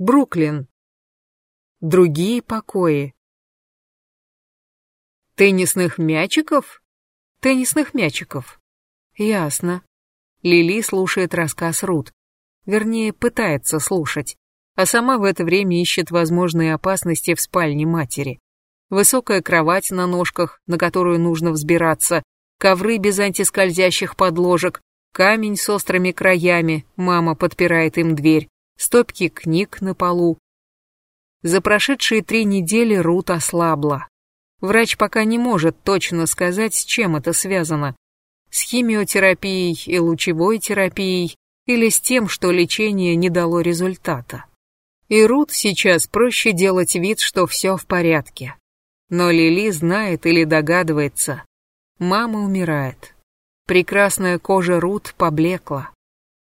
Бруклин. Другие покои. Теннисных мячиков? Теннисных мячиков. Ясно. Лили слушает рассказ Рут. Вернее, пытается слушать. А сама в это время ищет возможные опасности в спальне матери. Высокая кровать на ножках, на которую нужно взбираться, ковры без антискользящих подложек, камень с острыми краями, мама подпирает им дверь, стопки книг на полу. За прошедшие три недели Рут ослабла. Врач пока не может точно сказать, с чем это связано. С химиотерапией и лучевой терапией или с тем, что лечение не дало результата. И Рут сейчас проще делать вид, что все в порядке. Но Лили знает или догадывается. Мама умирает. Прекрасная кожа Рут поблекла.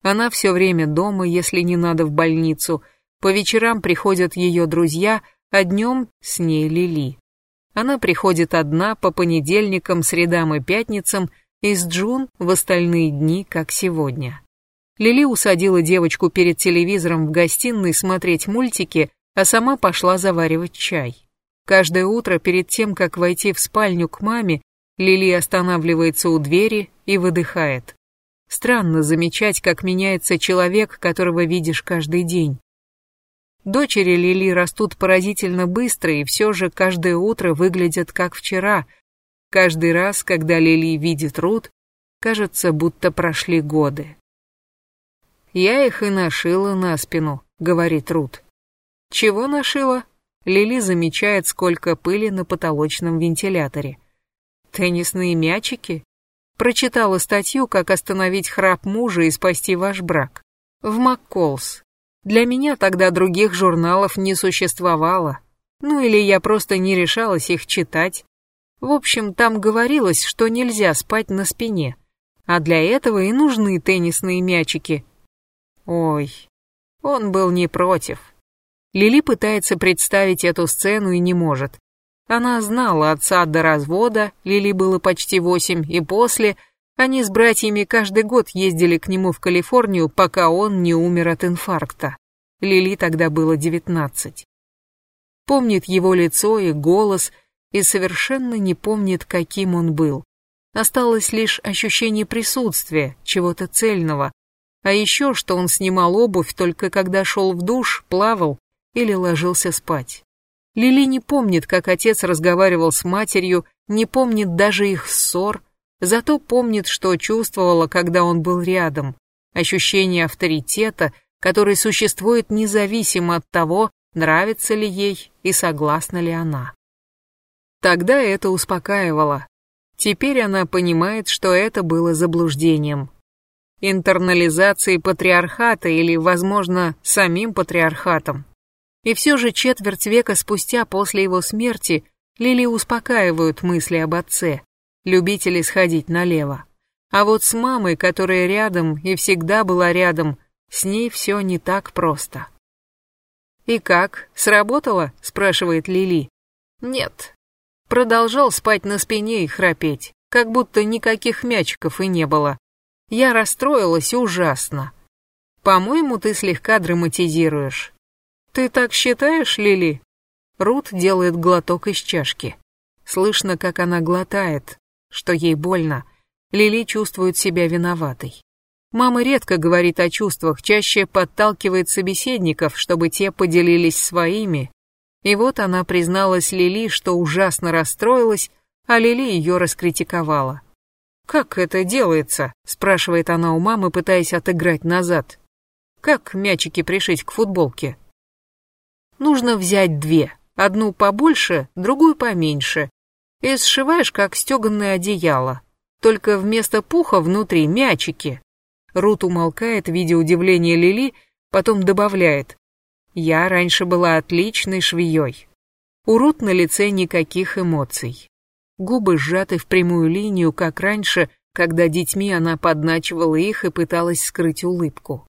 Она все время дома, если не надо в больницу. По вечерам приходят ее друзья, а днем с ней Лили. Она приходит одна по понедельникам, средам и пятницам, и с Джун в остальные дни, как сегодня. Лили усадила девочку перед телевизором в гостиной смотреть мультики, а сама пошла заваривать чай. Каждое утро перед тем, как войти в спальню к маме, Лили останавливается у двери и выдыхает. Странно замечать, как меняется человек, которого видишь каждый день. Дочери Лили растут поразительно быстро и все же каждое утро выглядят как вчера. Каждый раз, когда Лили видит Рут, кажется, будто прошли годы. «Я их и нашила на спину», — говорит Рут. «Чего нашила?» Лили замечает, сколько пыли на потолочном вентиляторе. «Теннисные мячики?» Прочитала статью, как остановить храп мужа и спасти ваш брак. В МакКолс. Для меня тогда других журналов не существовало. Ну или я просто не решалась их читать. В общем, там говорилось, что нельзя спать на спине. А для этого и нужны теннисные мячики. Ой, он был не против. Лили пытается представить эту сцену и не может. Она знала отца до развода, Лили было почти восемь, и после они с братьями каждый год ездили к нему в Калифорнию, пока он не умер от инфаркта. Лили тогда было девятнадцать. Помнит его лицо и голос, и совершенно не помнит, каким он был. Осталось лишь ощущение присутствия, чего-то цельного. А еще, что он снимал обувь только когда шел в душ, плавал или ложился спать. Лили не помнит, как отец разговаривал с матерью, не помнит даже их ссор, Зато помнит, что чувствовала, когда он был рядом. Ощущение авторитета, который существует независимо от того, нравится ли ей и согласна ли она. Тогда это успокаивало. Теперь она понимает, что это было заблуждением. Интернализацией патриархата или, возможно, самим патриархатом. И все же четверть века спустя после его смерти Лили успокаивают мысли об отце любители сходить налево. А вот с мамой, которая рядом и всегда была рядом, с ней все не так просто. «И как, сработало?» – спрашивает Лили. «Нет». Продолжал спать на спине и храпеть, как будто никаких мячиков и не было. Я расстроилась ужасно. По-моему, ты слегка драматизируешь. Ты так считаешь, Лили? Рут делает глоток из чашки. Слышно, как она глотает, что ей больно. Лили чувствует себя виноватой. Мама редко говорит о чувствах, чаще подталкивает собеседников, чтобы те поделились своими. И вот она призналась Лили, что ужасно расстроилась, а Лили ее раскритиковала. «Как это делается?» – спрашивает она у мамы, пытаясь отыграть назад. «Как мячики пришить к футболке?» «Нужно взять две. Одну побольше, другую поменьше и сшиваешь как стеганное одеяло. Только вместо пуха внутри мячики. Рут умолкает, видя удивление Лили, потом добавляет. Я раньше была отличной швеей. У Рут на лице никаких эмоций. Губы сжаты в прямую линию, как раньше, когда детьми она подначивала их и пыталась скрыть улыбку.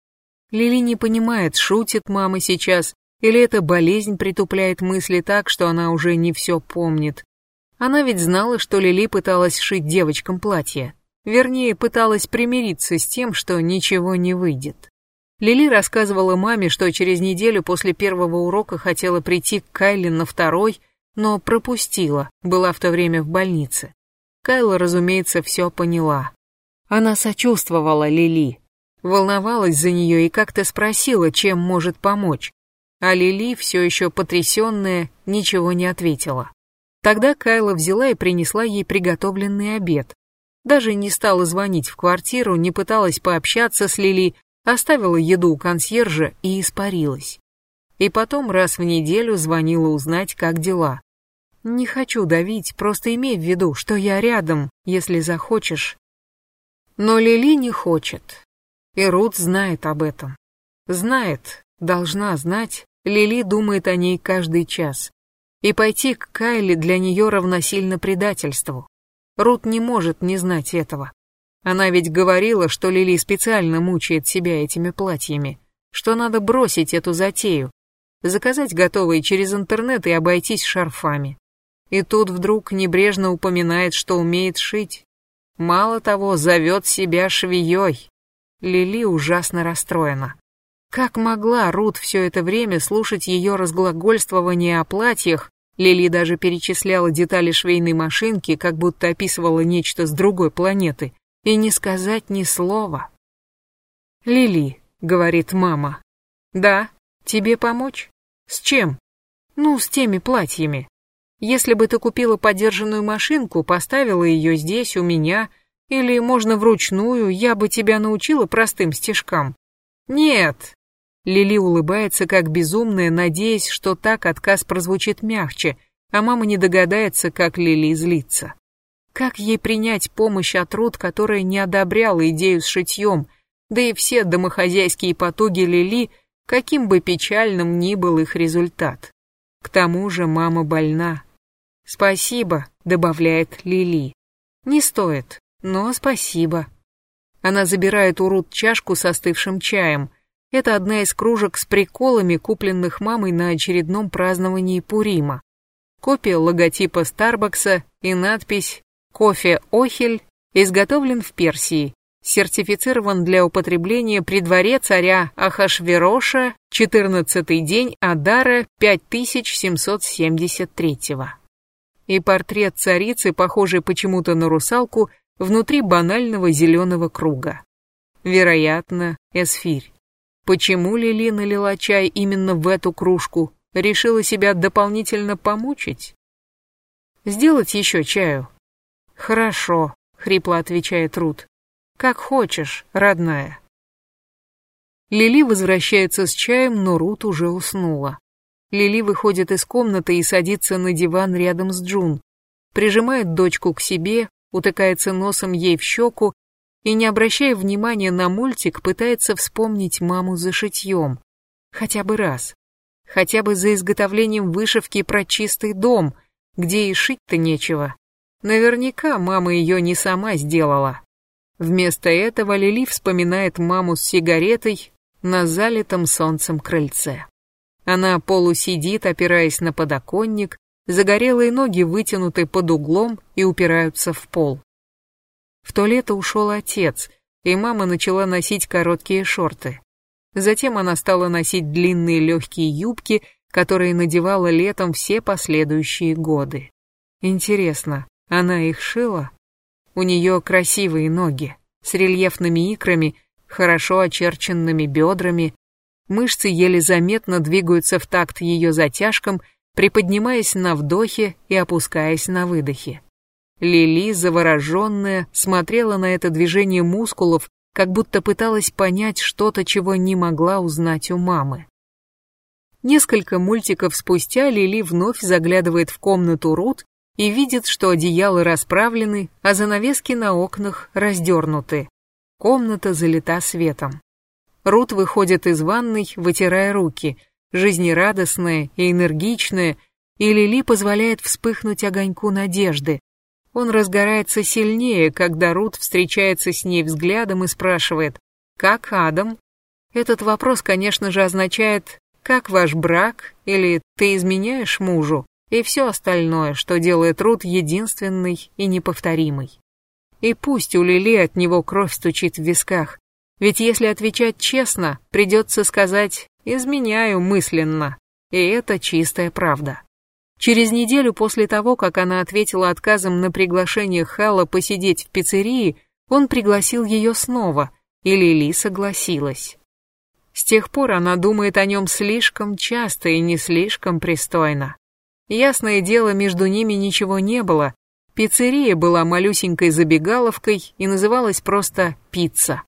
Лили не понимает, шутит мама сейчас, или эта болезнь притупляет мысли так, что она уже не все помнит. Она ведь знала, что Лили пыталась шить девочкам платье. Вернее, пыталась примириться с тем, что ничего не выйдет. Лили рассказывала маме, что через неделю после первого урока хотела прийти к Кайле на второй, но пропустила, была в то время в больнице. Кайла, разумеется, все поняла. Она сочувствовала Лили, волновалась за нее и как-то спросила, чем может помочь. А Лили, все еще потрясенная, ничего не ответила. Тогда Кайла взяла и принесла ей приготовленный обед. Даже не стала звонить в квартиру, не пыталась пообщаться с Лили, оставила еду у консьержа и испарилась. И потом раз в неделю звонила узнать, как дела. Не хочу давить, просто имей в виду, что я рядом, если захочешь. Но Лили не хочет. И Рут знает об этом. Знает, должна знать, Лили думает о ней каждый час. И пойти к Кайле для нее равносильно предательству. Рут не может не знать этого. Она ведь говорила, что Лили специально мучает себя этими платьями, что надо бросить эту затею, заказать готовые через интернет и обойтись шарфами. И тут вдруг небрежно упоминает, что умеет шить. Мало того, зовет себя швеей. Лили ужасно расстроена. Как могла Рут все это время слушать ее разглагольствование о платьях, Лили даже перечисляла детали швейной машинки, как будто описывала нечто с другой планеты, и не сказать ни слова. «Лили», — говорит мама. «Да, тебе помочь? С чем?» «Ну, с теми платьями. Если бы ты купила подержанную машинку, поставила ее здесь, у меня, или можно вручную, я бы тебя научила простым стежкам». «Нет!» Лили улыбается как безумная, надеясь, что так отказ прозвучит мягче, а мама не догадается, как Лили злится. Как ей принять помощь от Рут, которая не одобряла идею с шитьем, да и все домохозяйские потуги Лили, каким бы печальным ни был их результат. К тому же мама больна. «Спасибо», — добавляет Лили. «Не стоит, но спасибо». Она забирает у Рут чашку с остывшим чаем. Это одна из кружек с приколами, купленных мамой на очередном праздновании Пурима. Копия логотипа Старбакса и надпись Кофе Охель изготовлен в Персии, сертифицирован для употребления при дворе царя Ахашвероша 14-й день Адара 5773 -го. И портрет царицы, похожий почему-то на русалку, внутри банального зеленого круга. Вероятно, эсфирь. Почему Лили налила чай именно в эту кружку? Решила себя дополнительно помучить? Сделать еще чаю? «Хорошо», — хрипло отвечает Рут. «Как хочешь, родная». Лили возвращается с чаем, но Рут уже уснула. Лили выходит из комнаты и садится на диван рядом с Джун. Прижимает дочку к себе, утыкается носом ей в щеку и, не обращая внимания на мультик, пытается вспомнить маму за шитьем. Хотя бы раз. Хотя бы за изготовлением вышивки про чистый дом, где и шить-то нечего. Наверняка мама ее не сама сделала. Вместо этого Лили вспоминает маму с сигаретой на залитом солнцем крыльце. Она полусидит, опираясь на подоконник, загорелые ноги вытянуты под углом и упираются в пол. В то лето ушел отец, и мама начала носить короткие шорты. Затем она стала носить длинные легкие юбки, которые надевала летом все последующие годы. Интересно, она их шила. У нее красивые ноги, с рельефными икрами, хорошо очерченными бедрами. Мышцы еле заметно двигаются в такт ее затяжкам, приподнимаясь на вдохе и опускаясь на выдохе. Лили, завороженная, смотрела на это движение мускулов, как будто пыталась понять что-то, чего не могла узнать у мамы. Несколько мультиков спустя Лили вновь заглядывает в комнату Рут и видит, что одеяла расправлены, а занавески на окнах раздернуты. Комната залита светом. Рут выходит из ванной, вытирая руки, жизнерадостная и энергичная, и Лили позволяет вспыхнуть огоньку надежды. Он разгорается сильнее, когда Рут встречается с ней взглядом и спрашивает «Как Адам?». Этот вопрос, конечно же, означает «Как ваш брак?» или «Ты изменяешь мужу?» и все остальное, что делает Рут единственной и неповторимой. И пусть у Лили от него кровь стучит в висках, Ведь если отвечать честно, придется сказать «изменяю мысленно». И это чистая правда. Через неделю после того, как она ответила отказом на приглашение Хэлла посидеть в пиццерии, он пригласил ее снова, и Лили согласилась. С тех пор она думает о нем слишком часто и не слишком пристойно. Ясное дело, между ними ничего не было. Пиццерия была малюсенькой забегаловкой и называлась просто «Пицца».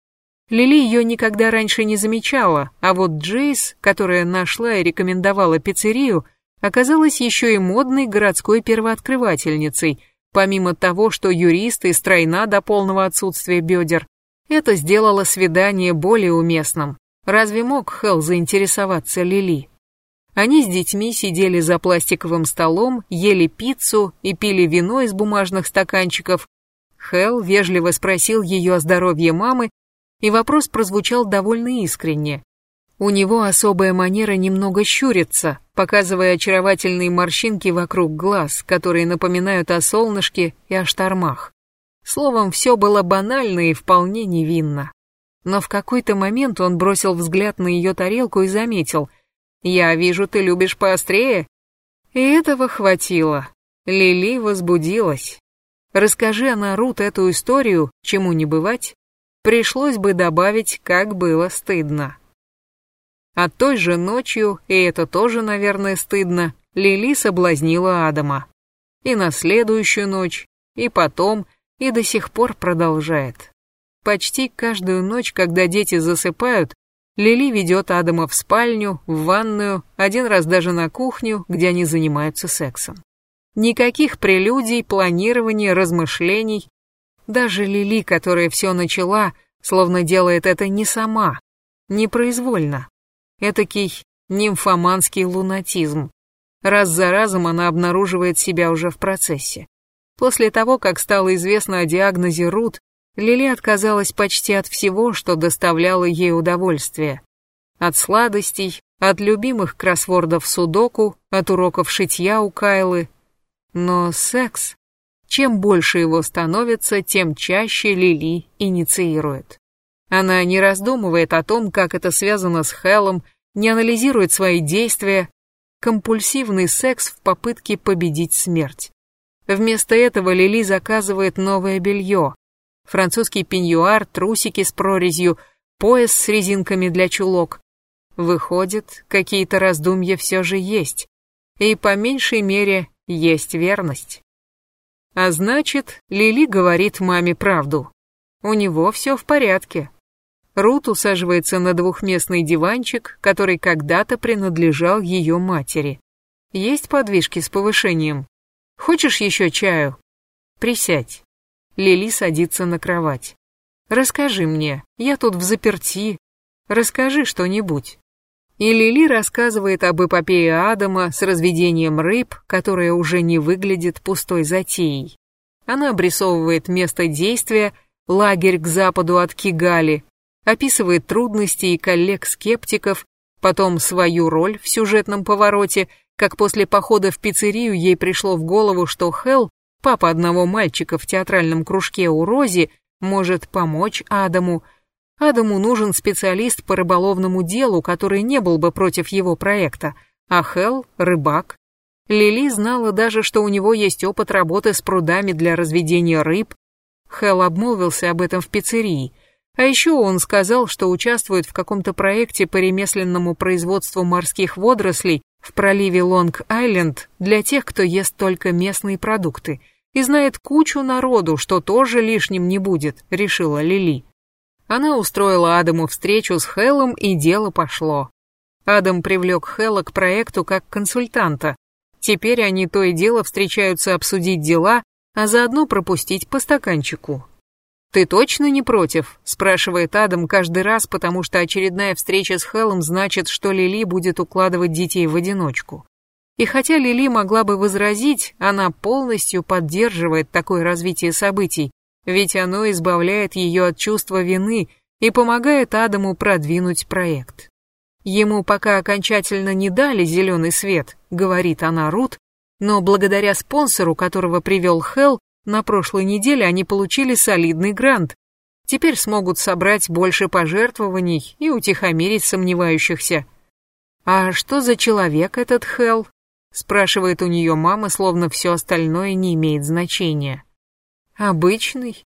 Лили ее никогда раньше не замечала, а вот Джейс, которая нашла и рекомендовала пиццерию, оказалась еще и модной городской первооткрывательницей, помимо того, что юрист и стройна до полного отсутствия бедер. Это сделало свидание более уместным. Разве мог Хелл заинтересоваться Лили? Они с детьми сидели за пластиковым столом, ели пиццу и пили вино из бумажных стаканчиков. Хелл вежливо спросил ее о здоровье мамы и вопрос прозвучал довольно искренне. У него особая манера немного щуриться, показывая очаровательные морщинки вокруг глаз, которые напоминают о солнышке и о штормах. Словом, все было банально и вполне невинно. Но в какой-то момент он бросил взгляд на ее тарелку и заметил. «Я вижу, ты любишь поострее». И этого хватило. Лили возбудилась. Расскажи она Рут эту историю, чему не бывать, пришлось бы добавить, как было стыдно. А той же ночью, и это тоже, наверное, стыдно, Лили соблазнила Адама. И на следующую ночь, и потом, и до сих пор продолжает. Почти каждую ночь, когда дети засыпают, Лили ведет Адама в спальню, в ванную, один раз даже на кухню, где они занимаются сексом. Никаких прелюдий, планирования, размышлений, даже Лили, которая все начала, словно делает это не сама, непроизвольно. Этакий нимфоманский лунатизм. Раз за разом она обнаруживает себя уже в процессе. После того, как стало известно о диагнозе Рут, Лили отказалась почти от всего, что доставляло ей удовольствие. От сладостей, от любимых кроссвордов судоку, от уроков шитья у Кайлы. Но секс чем больше его становится, тем чаще Лили инициирует. Она не раздумывает о том, как это связано с Хеллом, не анализирует свои действия. Компульсивный секс в попытке победить смерть. Вместо этого Лили заказывает новое белье. Французский пеньюар, трусики с прорезью, пояс с резинками для чулок. Выходит, какие-то раздумья все же есть. И по меньшей мере есть верность. А значит, Лили говорит маме правду. У него все в порядке. Рут усаживается на двухместный диванчик, который когда-то принадлежал ее матери. Есть подвижки с повышением. Хочешь еще чаю? Присядь. Лили садится на кровать. Расскажи мне, я тут в заперти. Расскажи что-нибудь. И Лили рассказывает об эпопее Адама с разведением рыб, которая уже не выглядит пустой затеей. Она обрисовывает место действия, лагерь к западу от Кигали, описывает трудности и коллег-скептиков, потом свою роль в сюжетном повороте, как после похода в пиццерию ей пришло в голову, что Хелл, папа одного мальчика в театральном кружке у Рози, может помочь Адаму, Адаму нужен специалист по рыболовному делу, который не был бы против его проекта, а Хелл — рыбак. Лили знала даже, что у него есть опыт работы с прудами для разведения рыб. Хелл обмолвился об этом в пиццерии. А еще он сказал, что участвует в каком-то проекте по ремесленному производству морских водорослей в проливе Лонг-Айленд для тех, кто ест только местные продукты. И знает кучу народу, что тоже лишним не будет, решила Лили. Она устроила Адаму встречу с Хеллом, и дело пошло. Адам привлек Хелла к проекту как консультанта. Теперь они то и дело встречаются обсудить дела, а заодно пропустить по стаканчику. «Ты точно не против?» – спрашивает Адам каждый раз, потому что очередная встреча с Хеллом значит, что Лили будет укладывать детей в одиночку. И хотя Лили могла бы возразить, она полностью поддерживает такое развитие событий, ведь оно избавляет ее от чувства вины и помогает Адаму продвинуть проект. Ему пока окончательно не дали зеленый свет, говорит она Рут, но благодаря спонсору, которого привел Хелл, на прошлой неделе они получили солидный грант. Теперь смогут собрать больше пожертвований и утихомирить сомневающихся. «А что за человек этот Хелл?» спрашивает у нее мама, словно все остальное не имеет значения. «Обычный?»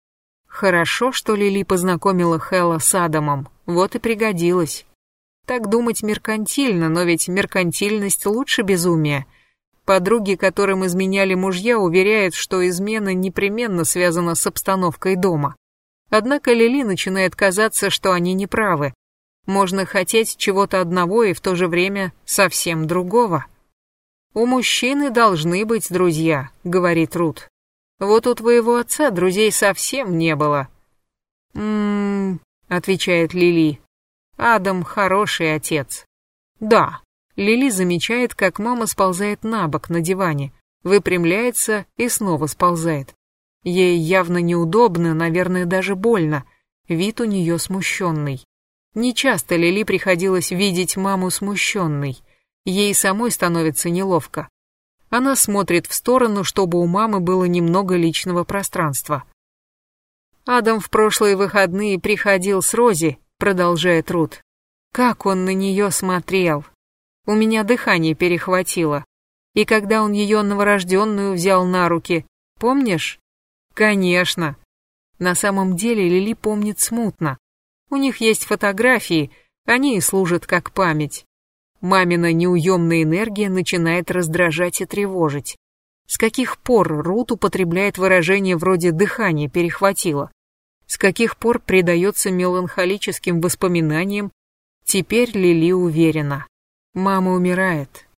Хорошо, что Лили познакомила Хэлла с Адамом, вот и пригодилась. Так думать меркантильно, но ведь меркантильность лучше безумия. Подруги, которым изменяли мужья, уверяют, что измена непременно связана с обстановкой дома. Однако Лили начинает казаться, что они неправы. Можно хотеть чего-то одного и в то же время совсем другого. «У мужчины должны быть друзья», — говорит Рут. Вот у твоего отца друзей совсем не было. Ммм, отвечает Лили. Адам хороший отец. Да. Лили замечает, как мама сползает на бок на диване, выпрямляется и снова сползает. Ей явно неудобно, наверное, даже больно. Вид у нее смущенный. Не часто Лили приходилось видеть маму смущенной. Ей самой становится неловко. Она смотрит в сторону, чтобы у мамы было немного личного пространства. Адам в прошлые выходные приходил с Рози, продолжает Рут. Как он на нее смотрел. У меня дыхание перехватило. И когда он ее новорожденную взял на руки, помнишь? Конечно. На самом деле Лили помнит смутно. У них есть фотографии, они и служат как память. Мамина неуемная энергия начинает раздражать и тревожить. С каких пор Рут употребляет выражение вроде «дыхание перехватило»? С каких пор предается меланхолическим воспоминаниям? Теперь Лили уверена. Мама умирает.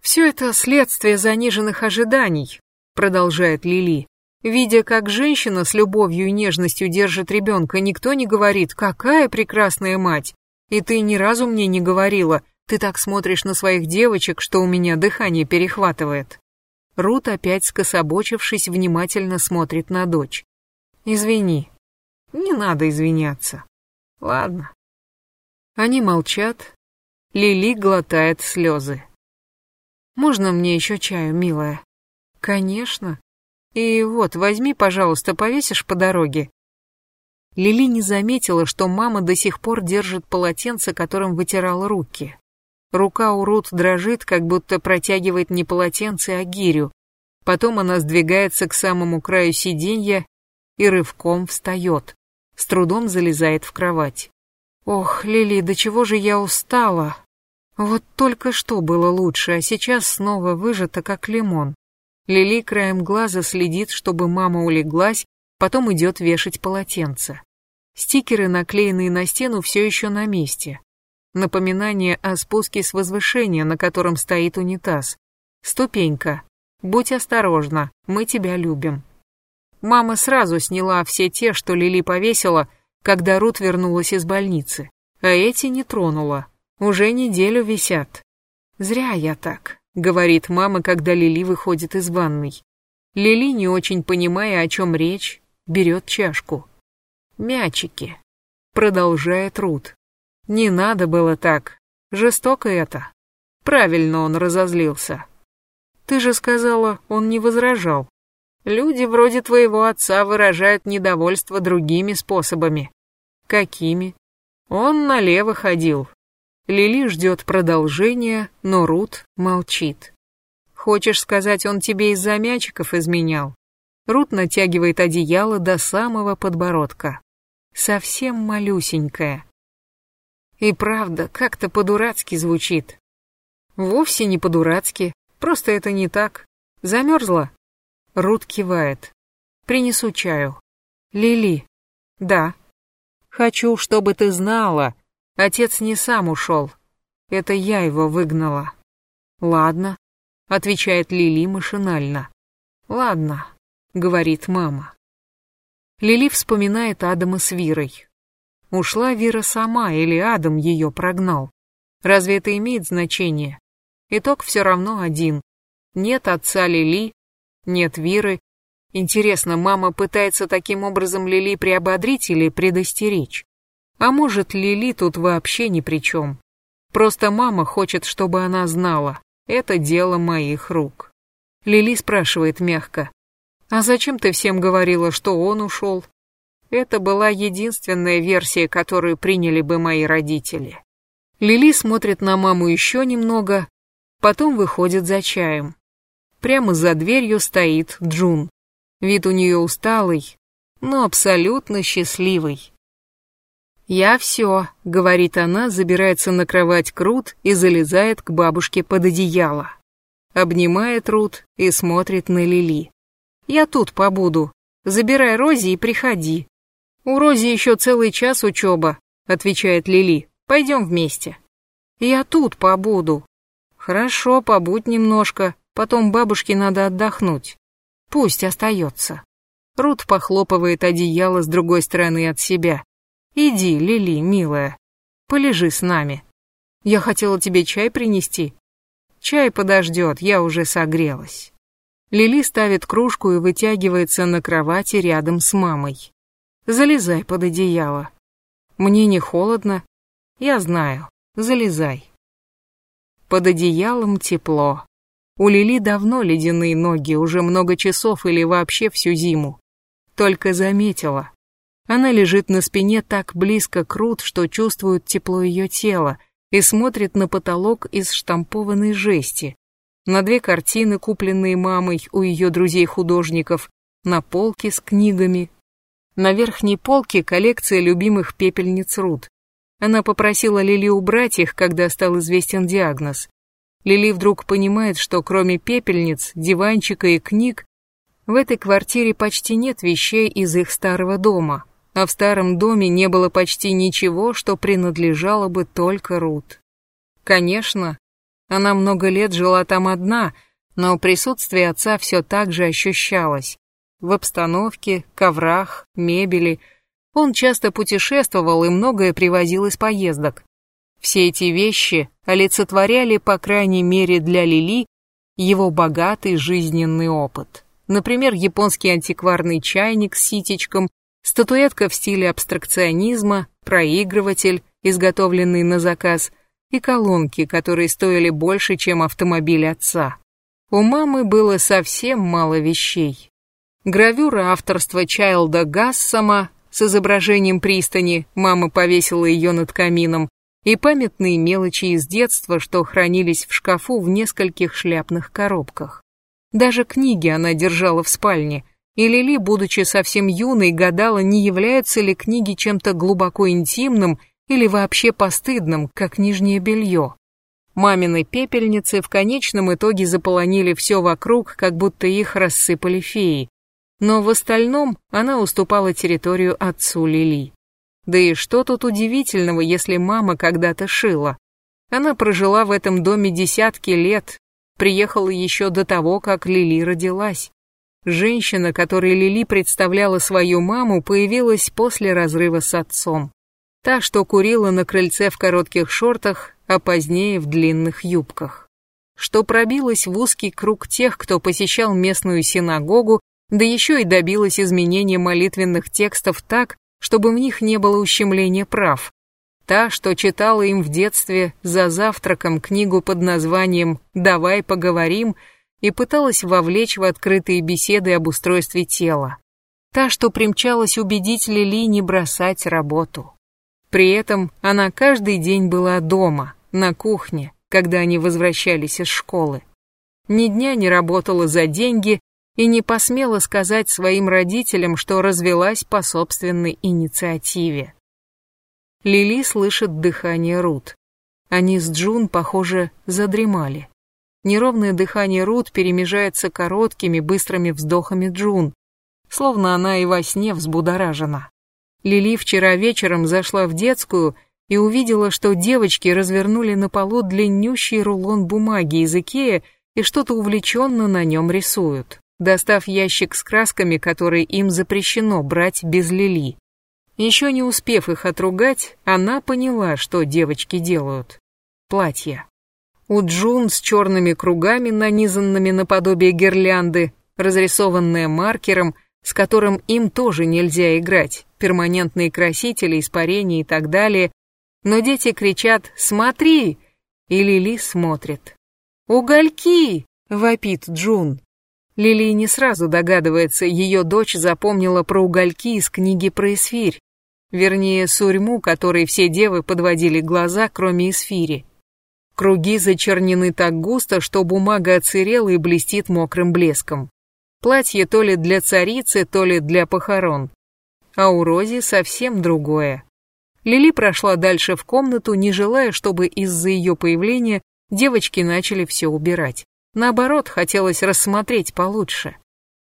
«Все это следствие заниженных ожиданий», продолжает Лили. Видя, как женщина с любовью и нежностью держит ребенка, никто не говорит «какая прекрасная мать». И ты ни разу мне не говорила ты так смотришь на своих девочек, что у меня дыхание перехватывает. Рут, опять скособочившись, внимательно смотрит на дочь. Извини. Не надо извиняться. Ладно. Они молчат. Лили глотает слезы. Можно мне еще чаю, милая? Конечно. И вот, возьми, пожалуйста, повесишь по дороге. Лили не заметила, что мама до сих пор держит полотенце, которым вытирала руки. Рука у Рут дрожит, как будто протягивает не полотенце, а гирю. Потом она сдвигается к самому краю сиденья и рывком встает. С трудом залезает в кровать. Ох, Лили, до чего же я устала. Вот только что было лучше, а сейчас снова выжата, как лимон. Лили краем глаза следит, чтобы мама улеглась, потом идет вешать полотенце. Стикеры, наклеенные на стену, все еще на месте. Напоминание о спуске с возвышения, на котором стоит унитаз. Ступенька. Будь осторожна, мы тебя любим. Мама сразу сняла все те, что Лили повесила, когда Рут вернулась из больницы. А эти не тронула. Уже неделю висят. Зря я так, говорит мама, когда Лили выходит из ванной. Лили, не очень понимая, о чем речь, берет чашку. Мячики. Продолжает Рут. Не надо было так. Жестоко это. Правильно он разозлился. Ты же сказала, он не возражал. Люди вроде твоего отца выражают недовольство другими способами. Какими? Он налево ходил. Лили ждет продолжения, но Рут молчит. Хочешь сказать, он тебе из-за мячиков изменял? Рут натягивает одеяло до самого подбородка. Совсем малюсенькая. И правда, как-то по-дурацки звучит. Вовсе не по-дурацки, просто это не так. Замерзла? Рут кивает. Принесу чаю. Лили. Да. Хочу, чтобы ты знала. Отец не сам ушел. Это я его выгнала. Ладно, отвечает Лили машинально. Ладно, говорит мама. Лили вспоминает Адама с Вирой. Ушла Вера сама или Адам ее прогнал? Разве это имеет значение? Итог все равно один. Нет отца Лили, нет Виры. Интересно, мама пытается таким образом Лили приободрить или предостеречь? А может, Лили тут вообще ни при чем? Просто мама хочет, чтобы она знала. Это дело моих рук. Лили спрашивает мягко. «А зачем ты всем говорила, что он ушел?» это была единственная версия, которую приняли бы мои родители. Лили смотрит на маму еще немного, потом выходит за чаем. Прямо за дверью стоит Джун. Вид у нее усталый, но абсолютно счастливый. «Я все», — говорит она, забирается на кровать Крут и залезает к бабушке под одеяло. Обнимает Рут и смотрит на Лили. «Я тут побуду. Забирай Рози и приходи». «У Рози еще целый час учеба», — отвечает Лили. «Пойдем вместе». «Я тут побуду». «Хорошо, побудь немножко, потом бабушке надо отдохнуть. Пусть остается». Рут похлопывает одеяло с другой стороны от себя. «Иди, Лили, милая, полежи с нами. Я хотела тебе чай принести». «Чай подождет, я уже согрелась». Лили ставит кружку и вытягивается на кровати рядом с мамой. «Залезай под одеяло». «Мне не холодно?» «Я знаю. Залезай». Под одеялом тепло. У Лили давно ледяные ноги, уже много часов или вообще всю зиму. Только заметила, она лежит на спине так близко к Рут, что чувствует тепло ее тела, и смотрит на потолок из штампованной жести, на две картины, купленные мамой у ее друзей-художников, на полке с книгами. На верхней полке коллекция любимых пепельниц Рут. Она попросила Лили убрать их, когда стал известен диагноз. Лили вдруг понимает, что кроме пепельниц, диванчика и книг, в этой квартире почти нет вещей из их старого дома а в старом доме не было почти ничего, что принадлежало бы только Рут. Конечно, она много лет жила там одна, но присутствие отца все так же ощущалось. В обстановке, коврах, мебели. Он часто путешествовал и многое привозил из поездок. Все эти вещи олицетворяли, по крайней мере для Лили, его богатый жизненный опыт. Например, японский антикварный чайник с ситечком статуэтка в стиле абстракционизма, проигрыватель, изготовленный на заказ, и колонки, которые стоили больше, чем автомобиль отца. У мамы было совсем мало вещей. Гравюра авторства Чайлда Гассама с изображением пристани, мама повесила ее над камином, и памятные мелочи из детства, что хранились в шкафу в нескольких шляпных коробках. Даже книги она держала в спальне, и Лили, будучи совсем юной, гадала, не являются ли книги чем-то глубоко интимным или вообще постыдным, как нижнее белье. Мамины пепельницы в конечном итоге заполонили все вокруг, как будто их рассыпали феи. Но в остальном она уступала территорию отцу Лили. Да и что тут удивительного, если мама когда-то шила? Она прожила в этом доме десятки лет, приехала еще до того, как Лили родилась. Женщина, которой Лили представляла свою маму, появилась после разрыва с отцом. Та, что курила на крыльце в коротких шортах, а позднее в длинных юбках. Что пробилась в узкий круг тех, кто посещал местную синагогу, да еще и добилась изменения молитвенных текстов так, чтобы в них не было ущемления прав. Та, что читала им в детстве за завтраком книгу под названием «Давай поговорим», и пыталась вовлечь в открытые беседы об устройстве тела. Та, что примчалась убедить Лили не бросать работу. При этом она каждый день была дома, на кухне, когда они возвращались из школы. Ни дня не работала за деньги и не посмела сказать своим родителям, что развелась по собственной инициативе. Лили слышит дыхание Рут. Они с Джун, похоже, задремали. Неровное дыхание Рут перемежается короткими, быстрыми вздохами Джун, словно она и во сне взбудоражена. Лили вчера вечером зашла в детскую и увидела, что девочки развернули на полу длиннющий рулон бумаги из Икея и что-то увлеченно на нем рисуют, достав ящик с красками, которые им запрещено брать без Лили. Еще не успев их отругать, она поняла, что девочки делают. Платья. У Джун с черными кругами, нанизанными наподобие гирлянды, разрисованная маркером, с которым им тоже нельзя играть, перманентные красители, испарения и так далее. Но дети кричат «Смотри!» и Лили смотрит. «Угольки!» — вопит Джун. Лили не сразу догадывается, ее дочь запомнила про угольки из книги про эсфирь. Вернее, сурьму, которой все девы подводили глаза, кроме эсфири. Круги зачернены так густо, что бумага оцерела и блестит мокрым блеском. Платье то ли для царицы, то ли для похорон. А у Рози совсем другое. Лили прошла дальше в комнату, не желая, чтобы из-за ее появления девочки начали все убирать. Наоборот, хотелось рассмотреть получше.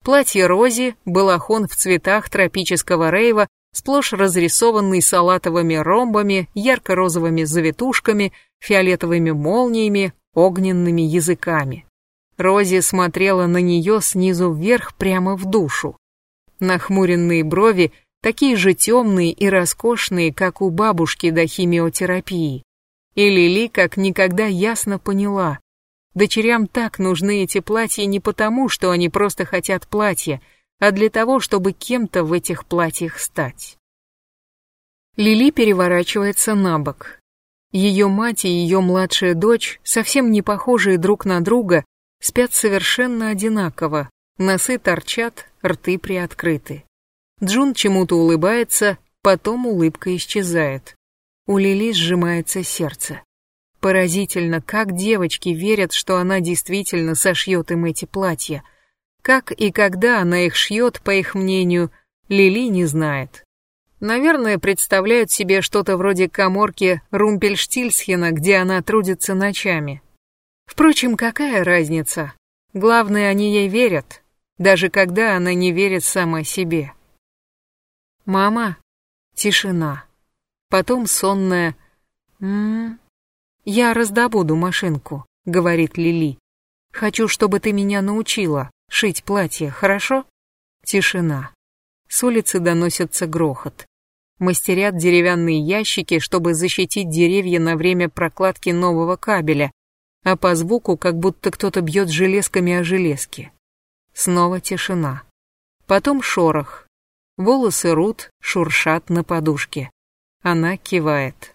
Платье Рози, балахон в цветах тропического рейва, сплошь разрисованный салатовыми ромбами, ярко-розовыми завитушками, фиолетовыми молниями, огненными языками. Рози смотрела на нее снизу вверх прямо в душу. Нахмуренные брови, такие же темные и роскошные, как у бабушки до химиотерапии. И Лили как никогда ясно поняла. Дочерям так нужны эти платья не потому, что они просто хотят платья, а для того, чтобы кем-то в этих платьях стать. Лили переворачивается на бок. Ее мать и ее младшая дочь, совсем не похожие друг на друга, спят совершенно одинаково, носы торчат, рты приоткрыты. Джун чему-то улыбается, потом улыбка исчезает. У Лили сжимается сердце. Поразительно, как девочки верят, что она действительно сошьет им эти платья. Как и когда она их шьет, по их мнению, Лили не знает. Наверное, представляют себе что-то вроде коморки Румпельштильсхена, где она трудится ночами. Впрочем, какая разница? Главное, они ей верят, даже когда она не верит сама себе. «Мама?» Тишина. Потом сонная «М-м-м». «Я раздобуду машинку», — говорит Лили. «Хочу, чтобы ты меня научила шить платье, хорошо?» Тишина. С улицы доносится грохот. Мастерят деревянные ящики, чтобы защитить деревья на время прокладки нового кабеля, а по звуку как будто кто-то бьет железками о железки. Снова тишина. Потом шорох. Волосы Рут шуршат на подушке. Она кивает.